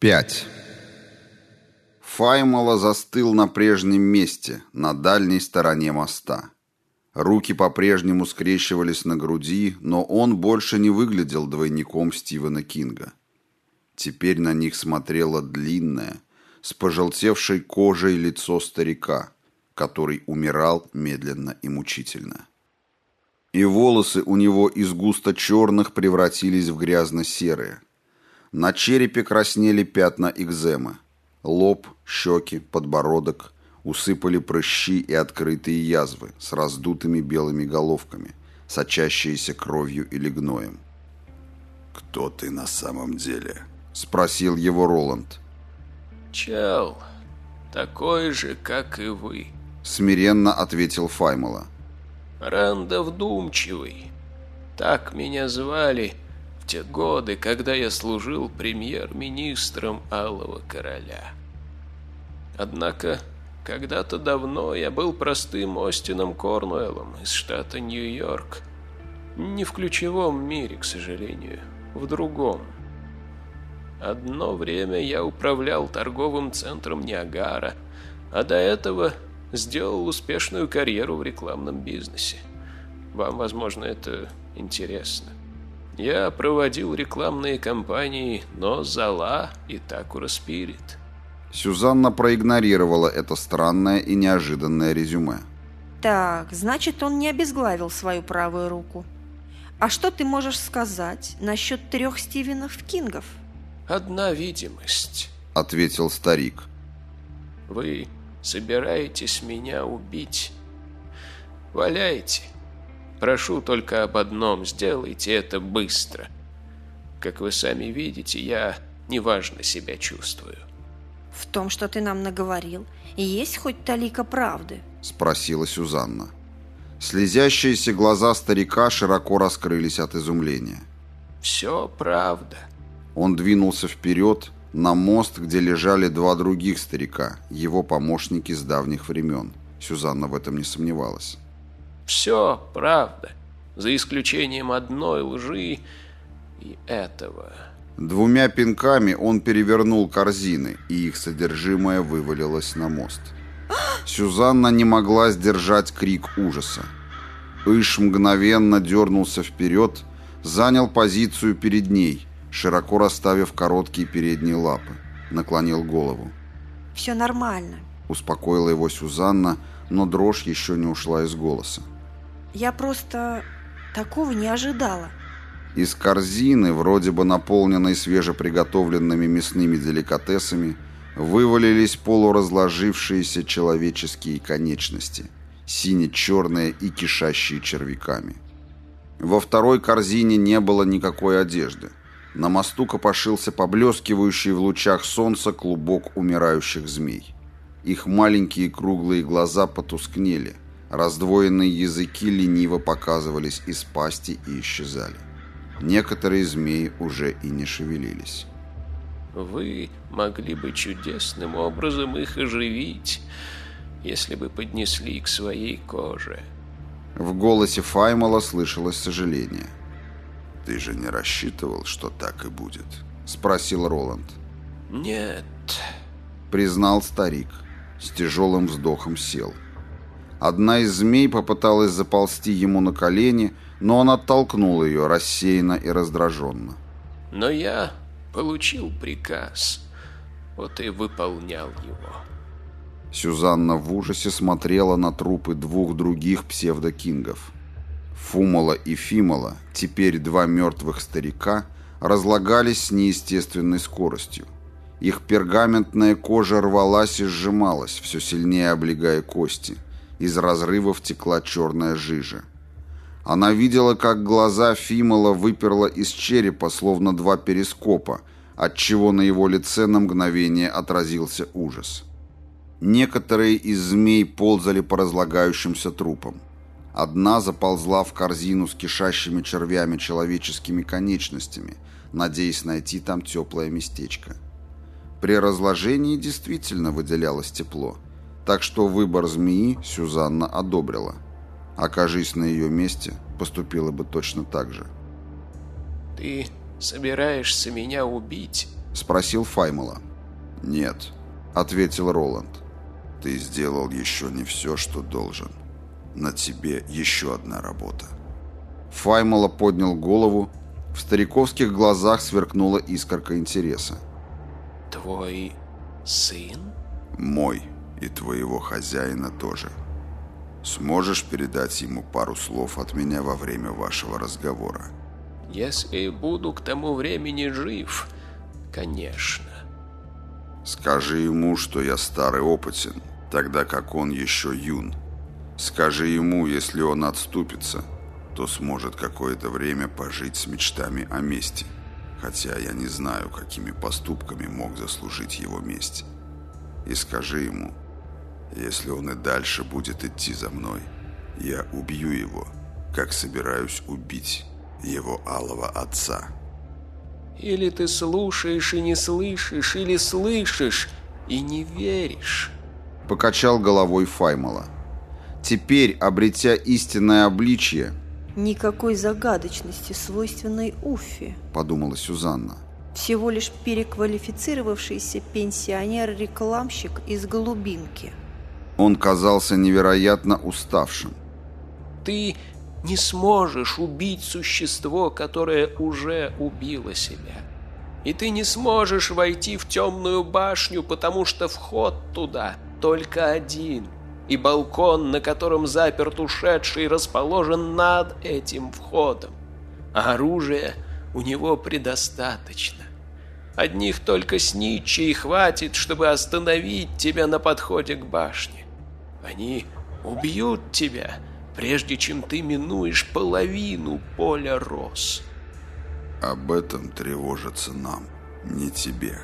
5. Файмала застыл на прежнем месте, на дальней стороне моста. Руки по-прежнему скрещивались на груди, но он больше не выглядел двойником Стивена Кинга. Теперь на них смотрело длинное, с пожелтевшей кожей лицо старика, который умирал медленно и мучительно. И волосы у него из густо черных превратились в грязно-серые – на черепе краснели пятна экземы. Лоб, щеки, подбородок усыпали прыщи и открытые язвы с раздутыми белыми головками, сочащиеся кровью или гноем. «Кто ты на самом деле?» — спросил его Роланд. «Чел, такой же, как и вы», — смиренно ответил Файмала. «Ранда вдумчивый. Так меня звали, те годы, когда я служил премьер-министром Алого Короля. Однако, когда-то давно я был простым Остином Корнуэллом из штата Нью-Йорк. Не в ключевом мире, к сожалению, в другом. Одно время я управлял торговым центром Ниагара, а до этого сделал успешную карьеру в рекламном бизнесе. Вам, возможно, это интересно. Я проводил рекламные кампании но Зала и Такура Спирит. Сюзанна проигнорировала это странное и неожиданное резюме. Так, значит, он не обезглавил свою правую руку. А что ты можешь сказать насчет трех Стивенов Кингов? Одна видимость, ответил старик. Вы собираетесь меня убить. Валяйте. Прошу только об одном, сделайте это быстро. Как вы сами видите, я неважно себя чувствую. В том, что ты нам наговорил, есть хоть талика правды? Спросила Сюзанна. Слезящиеся глаза старика широко раскрылись от изумления. «Все правда». Он двинулся вперед, на мост, где лежали два других старика, его помощники с давних времен. Сюзанна в этом не сомневалась. Все правда, за исключением одной лжи и этого. Двумя пинками он перевернул корзины, и их содержимое вывалилось на мост. Сюзанна не могла сдержать крик ужаса. Иш мгновенно дернулся вперед, занял позицию перед ней, широко расставив короткие передние лапы, наклонил голову. «Все нормально», — успокоила его Сюзанна, но дрожь еще не ушла из голоса. Я просто такого не ожидала. Из корзины, вроде бы наполненной свежеприготовленными мясными деликатесами, вывалились полуразложившиеся человеческие конечности, сине-черные и кишащие червяками. Во второй корзине не было никакой одежды. На мосту копошился поблескивающий в лучах солнца клубок умирающих змей. Их маленькие круглые глаза потускнели – Раздвоенные языки лениво показывались из пасти и исчезали. Некоторые змеи уже и не шевелились. «Вы могли бы чудесным образом их оживить, если бы поднесли к своей коже». В голосе Файмала слышалось сожаление. «Ты же не рассчитывал, что так и будет?» — спросил Роланд. «Нет», — признал старик. С тяжелым вздохом сел. — Одна из змей попыталась заползти ему на колени, но он оттолкнул ее рассеянно и раздраженно. «Но я получил приказ, вот и выполнял его». Сюзанна в ужасе смотрела на трупы двух других псевдокингов. Фумала и Фимала, теперь два мертвых старика, разлагались с неестественной скоростью. Их пергаментная кожа рвалась и сжималась, все сильнее облегая кости – из разрывов текла черная жижа. Она видела, как глаза Фимола выперла из черепа, словно два перископа, отчего на его лице на мгновение отразился ужас. Некоторые из змей ползали по разлагающимся трупам. Одна заползла в корзину с кишащими червями человеческими конечностями, надеясь найти там теплое местечко. При разложении действительно выделялось тепло – так что выбор змеи Сюзанна одобрила. Окажись на ее месте, поступила бы точно так же. «Ты собираешься меня убить?» — спросил Файмала. «Нет», — ответил Роланд. «Ты сделал еще не все, что должен. На тебе еще одна работа». Файмала поднял голову. В стариковских глазах сверкнула искорка интереса. «Твой сын?» «Мой и твоего хозяина тоже. Сможешь передать ему пару слов от меня во время вашего разговора?» «Если буду к тому времени жив, конечно». «Скажи ему, что я старый опытен, тогда как он еще юн. Скажи ему, если он отступится, то сможет какое-то время пожить с мечтами о мести, хотя я не знаю, какими поступками мог заслужить его месть. И скажи ему, если он и дальше будет идти за мной, я убью его, как собираюсь убить его алого отца. Или ты слушаешь и не слышишь, или слышишь и не веришь. Покачал головой Файмала. Теперь, обретя истинное обличье, Никакой загадочности, свойственной Уффе. подумала Сюзанна. Всего лишь переквалифицировавшийся пенсионер-рекламщик из Голубинки. Он казался невероятно уставшим. Ты не сможешь убить существо, которое уже убило себя. И ты не сможешь войти в темную башню, потому что вход туда только один. И балкон, на котором заперт ушедший, расположен над этим входом. А оружия у него предостаточно. Одних только снитчей хватит, чтобы остановить тебя на подходе к башне. Они убьют тебя, прежде чем ты минуешь половину поля роз. Об этом тревожится нам, не тебе.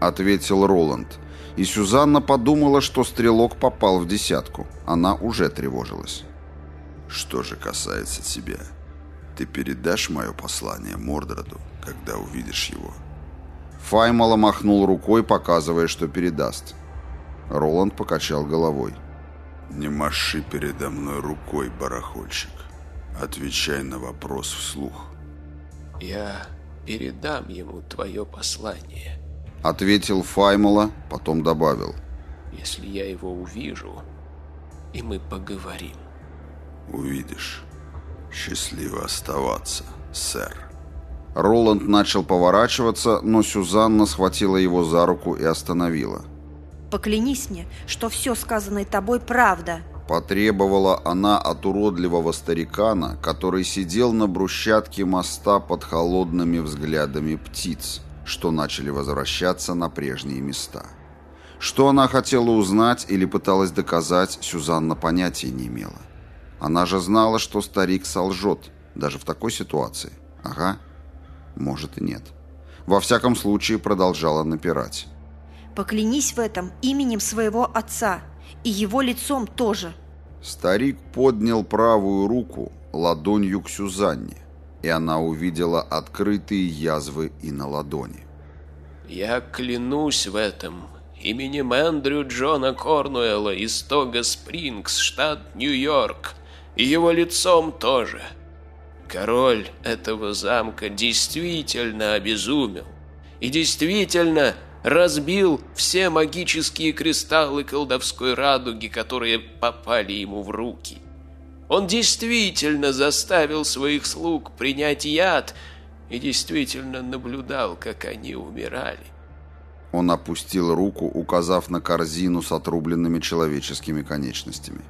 Ответил Роланд. И Сюзанна подумала, что стрелок попал в десятку. Она уже тревожилась. Что же касается тебя, ты передашь мое послание Мордроду, когда увидишь его? Файмала махнул рукой, показывая, что передаст. Роланд покачал головой. Не маши передо мной рукой, барахольщик. Отвечай на вопрос вслух. Я передам ему твое послание. Ответил Файмала, потом добавил. Если я его увижу, и мы поговорим. Увидишь. Счастливо оставаться, сэр. Роланд начал поворачиваться, но Сюзанна схватила его за руку и остановила. Поклянись мне, что все сказанное тобой правда. Потребовала она от уродливого старикана, который сидел на брусчатке моста под холодными взглядами птиц, что начали возвращаться на прежние места. Что она хотела узнать или пыталась доказать, Сюзанна понятия не имела. Она же знала, что старик солжет, даже в такой ситуации. Ага, может и нет. Во всяком случае, продолжала напирать. Поклянись в этом именем своего отца и его лицом тоже. Старик поднял правую руку ладонью к Сюзанне, и она увидела открытые язвы и на ладони. Я клянусь в этом именем Эндрю Джона Корнуэлла из Тога Спрингс, штат Нью-Йорк, и его лицом тоже. Король этого замка действительно обезумел и действительно разбил все магические кристаллы колдовской радуги, которые попали ему в руки. Он действительно заставил своих слуг принять яд и действительно наблюдал, как они умирали. Он опустил руку, указав на корзину с отрубленными человеческими конечностями.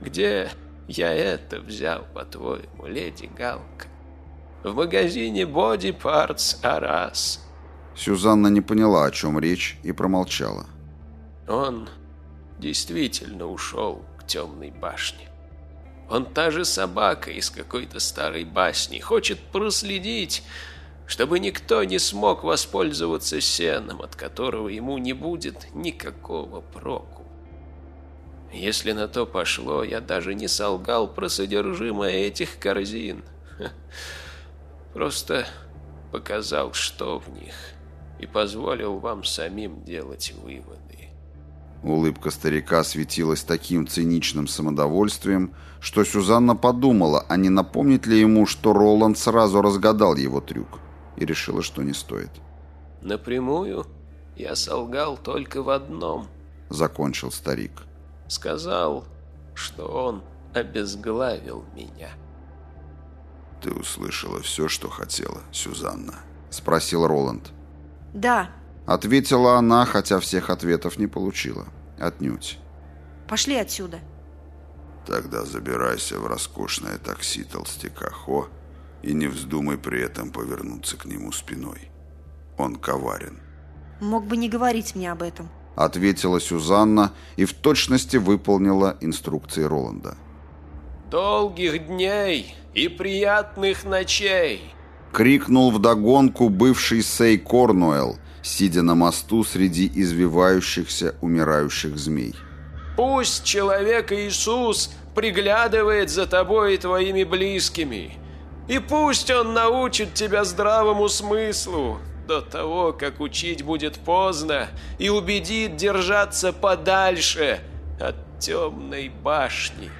Где я это взял, по-твоему, леди Галка? В магазине Body Parts Арас. Сюзанна не поняла, о чем речь, и промолчала. Он действительно ушел к темной башне. Он та же собака из какой-то старой басни, хочет проследить, чтобы никто не смог воспользоваться сеном, от которого ему не будет никакого проку. Если на то пошло, я даже не солгал про содержимое этих корзин. Просто показал, что в них, и позволил вам самим делать выводы. Улыбка старика светилась таким циничным самодовольствием, что Сюзанна подумала, а не напомнит ли ему, что Роланд сразу разгадал его трюк, и решила, что не стоит. Напрямую я солгал только в одном. Закончил старик. Сказал, что он обезглавил меня. «Ты услышала все, что хотела, Сюзанна?» Спросил Роланд. «Да». Ответила она, хотя всех ответов не получила. Отнюдь. «Пошли отсюда». «Тогда забирайся в роскошное такси толстяка Хо и не вздумай при этом повернуться к нему спиной. Он коварен». «Мог бы не говорить мне об этом», — ответила Сюзанна и в точности выполнила инструкции Роланда. «Долгих дней и приятных ночей!» — крикнул вдогонку бывший Сей Корнуэлл, сидя на мосту среди извивающихся умирающих змей. «Пусть человек Иисус приглядывает за тобой и твоими близкими, и пусть он научит тебя здравому смыслу, до того, как учить будет поздно, и убедит держаться подальше от темной башни».